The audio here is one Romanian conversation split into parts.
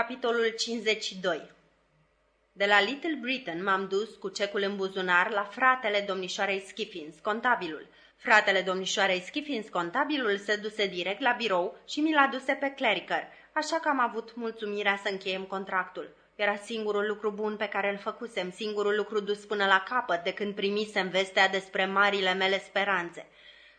Capitolul 52 De la Little Britain m-am dus cu cecul în buzunar la fratele domnișoarei Skiffins, contabilul. Fratele domnișoarei Skiffins, contabilul, se duse direct la birou și mi l-a duse pe clericer, așa că am avut mulțumirea să încheiem contractul. Era singurul lucru bun pe care îl făcusem, singurul lucru dus până la capăt de când primisem vestea despre marile mele speranțe.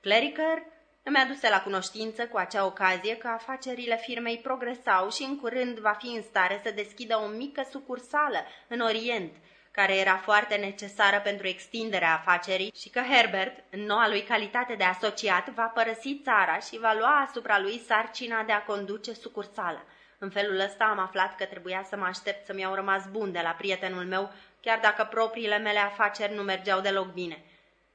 Clericer îmi aduse la cunoștință cu acea ocazie că afacerile firmei progresau și în curând va fi în stare să deschidă o mică sucursală în Orient, care era foarte necesară pentru extinderea afacerii și că Herbert, în noua lui calitate de asociat, va părăsi țara și va lua asupra lui sarcina de a conduce sucursala. În felul ăsta am aflat că trebuia să mă aștept să-mi iau rămas bun de la prietenul meu, chiar dacă propriile mele afaceri nu mergeau deloc bine.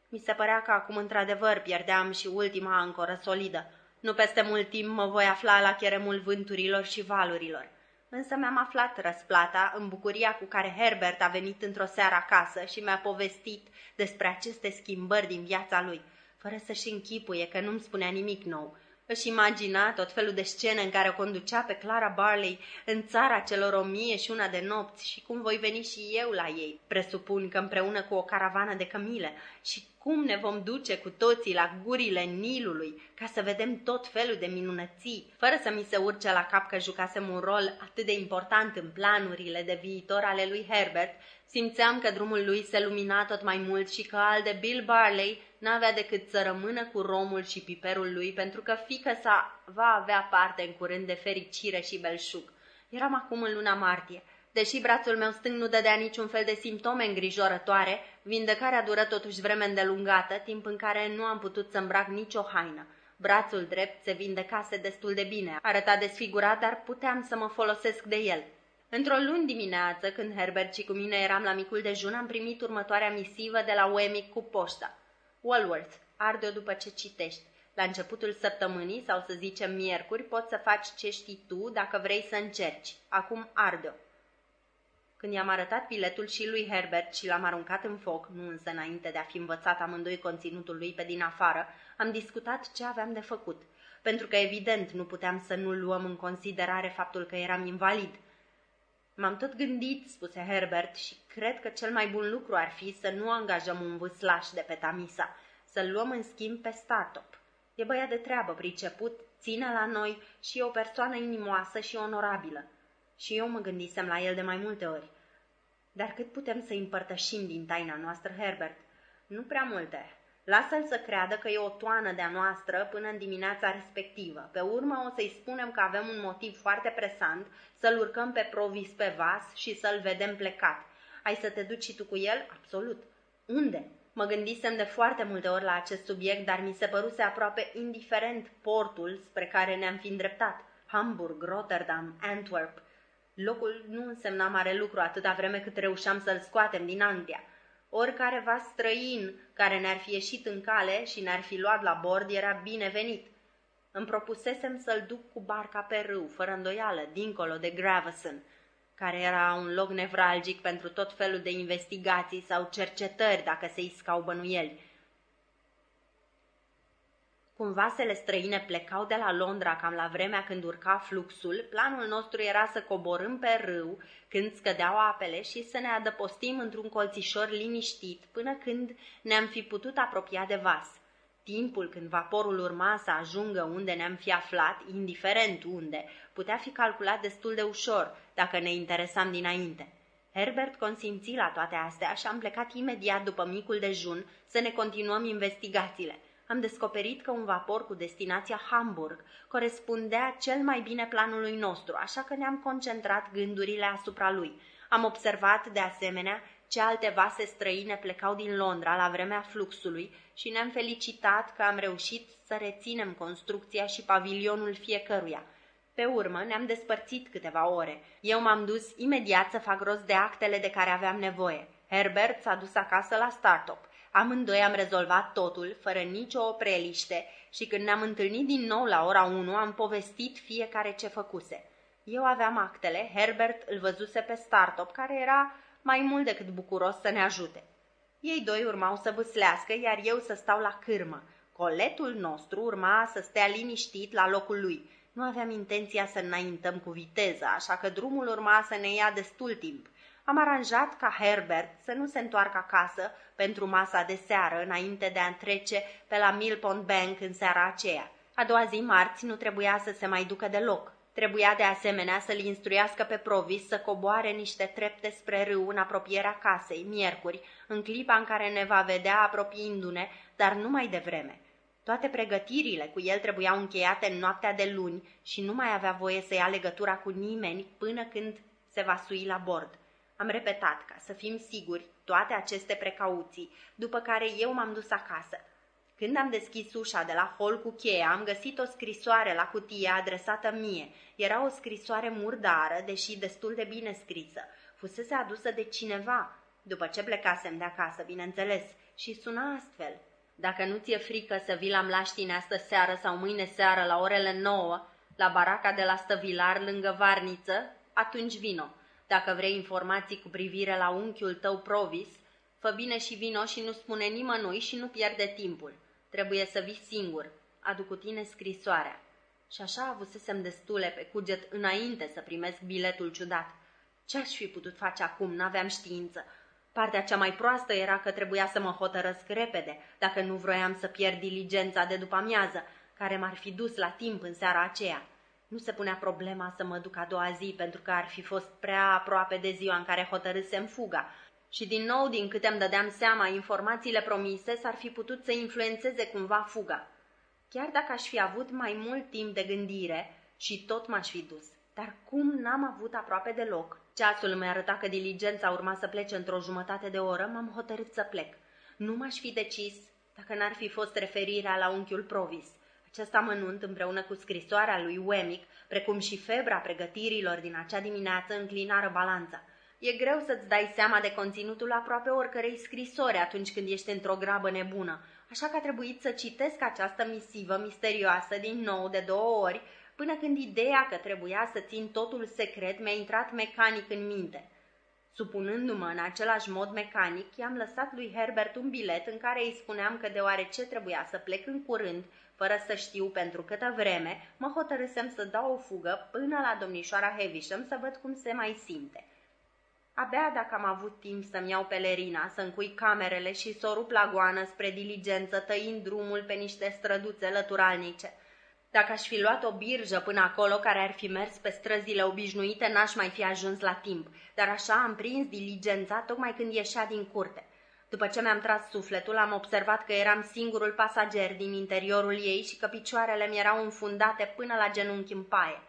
Mi se părea că acum într-adevăr pierdeam și ultima ancoră solidă. Nu peste mult timp mă voi afla la cheremul vânturilor și valurilor. Însă mi-am aflat răsplata în bucuria cu care Herbert a venit într-o seară acasă și mi-a povestit despre aceste schimbări din viața lui, fără să-și închipuie că nu-mi spunea nimic nou. Își imagina tot felul de scene în care o conducea pe Clara Barley în țara celor o mie și una de nopți și cum voi veni și eu la ei. Presupun că împreună cu o caravană de cămile și cum ne vom duce cu toții la gurile Nilului ca să vedem tot felul de minunății, fără să mi se urce la cap că jucasem un rol atât de important în planurile de viitor ale lui Herbert, simțeam că drumul lui se lumina tot mai mult și că al de Bill Barley n-avea decât să rămână cu romul și piperul lui pentru că fică sa va avea parte în curând de fericire și belșug. Eram acum în luna martie Deși brațul meu stâng nu dădea niciun fel de simptome îngrijorătoare, vindecarea dură totuși vreme îndelungată, timp în care nu am putut să îmbrac nicio haină. Brațul drept se vindecase destul de bine, arăta desfigurat, dar puteam să mă folosesc de el. Într-o luni dimineață, când Herbert și cu mine eram la micul dejun, am primit următoarea misivă de la Wemmick cu poșta. Walworth, arde-o după ce citești. La începutul săptămânii, sau să zicem miercuri, poți să faci ce știi tu dacă vrei să încerci. Acum arde-o. Când i-am arătat biletul și lui Herbert și l-am aruncat în foc, nu însă înainte de a fi învățat amândoi conținutul lui pe din afară, am discutat ce aveam de făcut, pentru că evident nu puteam să nu luăm în considerare faptul că eram invalid. M-am tot gândit, spuse Herbert, și cred că cel mai bun lucru ar fi să nu angajăm un vâslaș de pe Tamisa, să-l luăm în schimb pe startup. E băiat de treabă, priceput, ține la noi și e o persoană inimoasă și onorabilă. Și eu mă gândisem la el de mai multe ori. Dar cât putem să împărtășim din taina noastră, Herbert? Nu prea multe. Lasă-l să creadă că e o toană de-a noastră până în dimineața respectivă. Pe urmă o să-i spunem că avem un motiv foarte presant să-l urcăm pe provis pe vas și să-l vedem plecat. Ai să te duci și tu cu el? Absolut. Unde? Mă gândisem de foarte multe ori la acest subiect, dar mi se păruse aproape indiferent portul spre care ne-am fi îndreptat. Hamburg, Rotterdam, Antwerp. Locul nu însemna mare lucru atâta vreme cât reușeam să-l scoatem din Anglia. Oricare vas străin care ne-ar fi ieșit în cale și ne-ar fi luat la bord era binevenit. Îmi propusesem să-l duc cu barca pe râu, fără îndoială, dincolo de Gravesend, care era un loc nevralgic pentru tot felul de investigații sau cercetări dacă se iscau bănuieli. Cum vasele străine plecau de la Londra cam la vremea când urca fluxul, planul nostru era să coborâm pe râu când scădeau apele și să ne adăpostim într-un colțișor liniștit până când ne-am fi putut apropia de vas. Timpul când vaporul urma să ajungă unde ne-am fi aflat, indiferent unde, putea fi calculat destul de ușor, dacă ne interesam dinainte. Herbert consimți la toate astea și am plecat imediat după micul dejun să ne continuăm investigațiile am descoperit că un vapor cu destinația Hamburg corespundea cel mai bine planului nostru, așa că ne-am concentrat gândurile asupra lui. Am observat, de asemenea, ce alte vase străine plecau din Londra la vremea fluxului și ne-am felicitat că am reușit să reținem construcția și pavilionul fiecăruia. Pe urmă ne-am despărțit câteva ore. Eu m-am dus imediat să fac rost de actele de care aveam nevoie. Herbert s-a dus acasă la startup. Amândoi am rezolvat totul, fără nicio opreliște, și când ne-am întâlnit din nou la ora 1, am povestit fiecare ce făcuse. Eu aveam actele, Herbert îl văzuse pe startup, care era mai mult decât bucuros să ne ajute. Ei doi urmau să vâslească, iar eu să stau la cârmă. Coletul nostru urma să stea liniștit la locul lui. Nu aveam intenția să înaintăm cu viteză, așa că drumul urma să ne ia destul timp. Am aranjat ca Herbert să nu se întoarcă acasă pentru masa de seară înainte de a trece pe la Millpond Bank în seara aceea. A doua zi, marți, nu trebuia să se mai ducă deloc. Trebuia de asemenea să-l instruiască pe Provis să coboare niște trepte spre râu în apropierea casei, miercuri, în clipa în care ne va vedea apropiindu-ne, dar nu mai devreme. Toate pregătirile cu el trebuiau încheiate în noaptea de luni și nu mai avea voie să ia legătura cu nimeni până când se va sui la bord. Am repetat ca să fim siguri toate aceste precauții, după care eu m-am dus acasă. Când am deschis ușa de la hol cu cheia, am găsit o scrisoare la cutie adresată mie. Era o scrisoare murdară, deși destul de bine scrisă. Fusese adusă de cineva, după ce plecasem de acasă, bineînțeles, și suna astfel. Dacă nu ți-e frică să vii la Mlaștine astă seară sau mâine seară la orele nouă, la baraca de la Stăvilar, lângă Varniță, atunci vino. Dacă vrei informații cu privire la unchiul tău Provis, fă bine și vino și nu spune nimănui și nu pierde timpul. Trebuie să vii singur. Aduc cu tine scrisoarea. Și așa avusesem destule pe cuget înainte să primesc biletul ciudat. Ce-aș fi putut face acum? N-aveam știință. Partea cea mai proastă era că trebuia să mă hotărăsc repede, dacă nu vroiam să pierd diligența de după amiază, care m-ar fi dus la timp în seara aceea. Nu se punea problema să mă duc a doua zi, pentru că ar fi fost prea aproape de ziua în care hotărâsem fuga. Și din nou, din câte îmi dădeam seama, informațiile promise s-ar fi putut să influențeze cumva fuga. Chiar dacă aș fi avut mai mult timp de gândire și tot m-aș fi dus. Dar cum n-am avut aproape deloc? Ceasul mi arăta că diligența urma să plece într-o jumătate de oră, m-am hotărât să plec. Nu m-aș fi decis dacă n-ar fi fost referirea la unchiul Provis. Acest amănunt, împreună cu scrisoarea lui Wemmick, precum și febra pregătirilor din acea dimineață, înclinară balanța. E greu să-ți dai seama de conținutul aproape oricărei scrisori atunci când ești într-o grabă nebună, așa că a trebuit să citesc această misivă misterioasă din nou de două ori, până când ideea că trebuia să țin totul secret mi-a intrat mecanic în minte. Supunându-mă în același mod mecanic, i-am lăsat lui Herbert un bilet în care îi spuneam că deoarece trebuia să plec în curând, fără să știu pentru câtă vreme, mă hotărâsem să dau o fugă până la domnișoara Heavisham să văd cum se mai simte. Abia dacă am avut timp să-mi iau pelerina, să încui camerele și să o rup la goană spre diligență, tăind drumul pe niște străduțe lăturalnice – dacă aș fi luat o birjă până acolo care ar fi mers pe străzile obișnuite, n-aș mai fi ajuns la timp, dar așa am prins diligența tocmai când ieșea din curte. După ce mi-am tras sufletul, am observat că eram singurul pasager din interiorul ei și că picioarele mi erau înfundate până la genunchi în paie.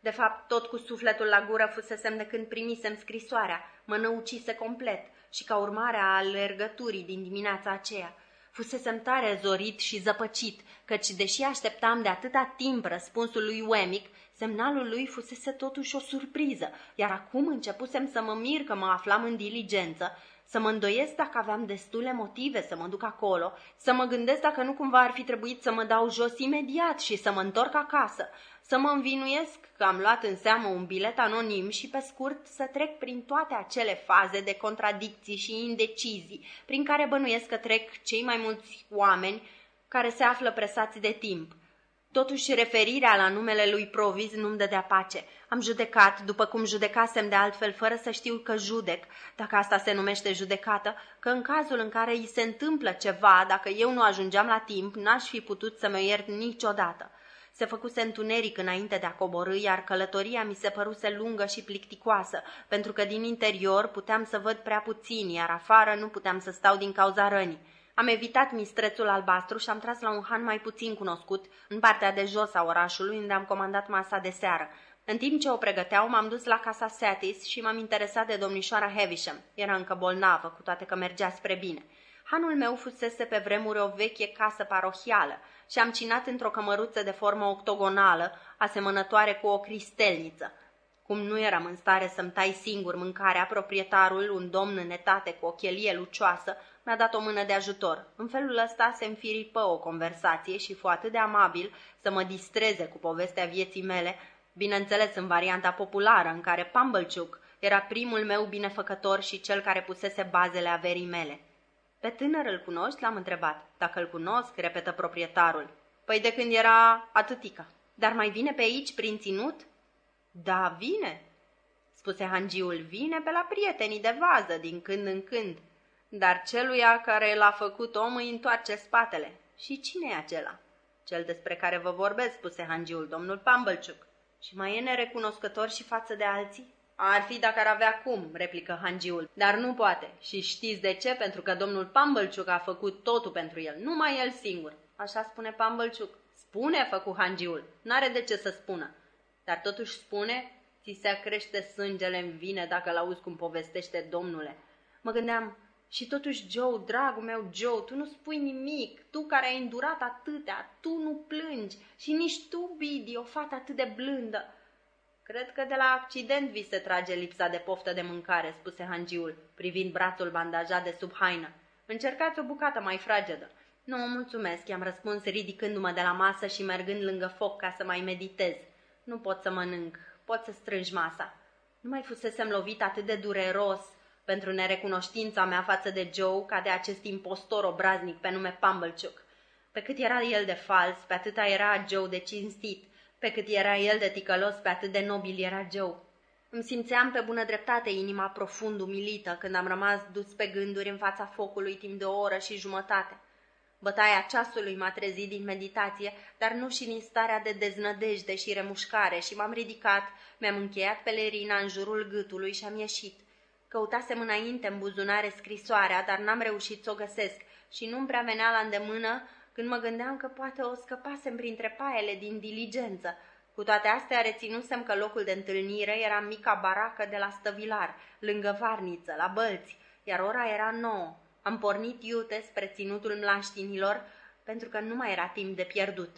De fapt, tot cu sufletul la gură fusesem de când primisem scrisoarea, mă năucise complet și ca urmare a alergăturii din dimineața aceea. Fusesem tare zorit și zăpăcit, căci, deși așteptam de atâta timp răspunsul lui Wemmick, semnalul lui fusese totuși o surpriză, iar acum începusem să mă mir că mă aflam în diligență, să mă îndoiesc dacă aveam destule motive să mă duc acolo, să mă gândesc dacă nu cumva ar fi trebuit să mă dau jos imediat și să mă întorc acasă, să mă învinuiesc că am luat în seamă un bilet anonim și pe scurt să trec prin toate acele faze de contradicții și indecizii prin care bănuiesc că trec cei mai mulți oameni care se află presați de timp. Totuși, referirea la numele lui Proviz nu-mi dădea pace. Am judecat, după cum judecasem de altfel, fără să știu că judec, dacă asta se numește judecată, că în cazul în care îi se întâmplă ceva, dacă eu nu ajungeam la timp, n-aș fi putut să mă iert niciodată. Se făcuse întuneric înainte de a coborâ, iar călătoria mi se păruse lungă și plicticoasă, pentru că din interior puteam să văd prea puțin, iar afară nu puteam să stau din cauza rănii. Am evitat mistrețul albastru și am tras la un han mai puțin cunoscut, în partea de jos a orașului, unde am comandat masa de seară. În timp ce o pregăteau, m-am dus la casa Satis și m-am interesat de domnișoara Havisham. Era încă bolnavă, cu toate că mergea spre bine. Hanul meu fusese pe vremuri o veche casă parohială și am cinat într-o cămăruță de formă octogonală, asemănătoare cu o cristelniță. Cum nu eram în stare să-mi tai singur mâncarea, proprietarul, un domn în etate cu o chelie lucioasă, mi-a dat o mână de ajutor. În felul ăsta se înfiripă o conversație și fu atât de amabil să mă distreze cu povestea vieții mele, bineînțeles în varianta populară în care Pumblechook era primul meu binefăcător și cel care pusese bazele averii mele. Pe tânăr îl cunoști?" l-am întrebat. Dacă îl cunosc," repetă proprietarul. Păi de când era atâtica." Dar mai vine pe aici prin ținut?" Da, vine," spuse hangiul, vine pe la prietenii de vază din când în când, dar celuia care l-a făcut om îi întoarce spatele. Și cine e acela?" Cel despre care vă vorbesc," spuse hangiul, domnul Pambălciuc. Și mai e nerecunoscător și față de alții?" Ar fi dacă ar avea cum, replică hangiul, dar nu poate. Și știți de ce? Pentru că domnul Pambălciuc a făcut totul pentru el, numai el singur. Așa spune Pambălciuc. Spune, făcu hangiul, n-are de ce să spună. Dar totuși spune, ți se crește sângele în vine dacă l-auzi cum povestește domnule. Mă gândeam, și totuși, Joe, dragul meu Joe, tu nu spui nimic, tu care ai îndurat atâtea, tu nu plângi și nici tu, Bidi, o fată atât de blândă. Cred că de la accident vi se trage lipsa de poftă de mâncare, spuse hangiul, privind brațul bandajat de sub haină. Încercați o bucată mai fragedă. Nu, mulțumesc, i-am răspuns ridicându-mă de la masă și mergând lângă foc ca să mai meditez. Nu pot să mănânc, pot să strângi masa. Nu mai fusesem lovit atât de dureros pentru nerecunoștința mea față de Joe ca de acest impostor obraznic pe nume Pumblechook. Pe cât era el de fals, pe atâta era Joe de cinstit, pe cât era el de ticălos, pe atât de nobil era Joe. Îmi simțeam pe bună dreptate inima profund umilită când am rămas dus pe gânduri în fața focului timp de o oră și jumătate. Bătaia ceasului m-a trezit din meditație, dar nu și din starea de deznădejde și remușcare și m-am ridicat, mi-am încheiat pelerina în jurul gâtului și am ieșit. Căutasem înainte în buzunare scrisoarea, dar n-am reușit să o găsesc și nu-mi prea venea la îndemână când mă gândeam că poate o scăpasem printre paiele din diligență. Cu toate astea reținusem că locul de întâlnire era mica baracă de la stăvilar, lângă varniță, la bălți, iar ora era nouă. Am pornit iute spre ținutul mlaștinilor, pentru că nu mai era timp de pierdut.